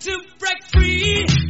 to break free.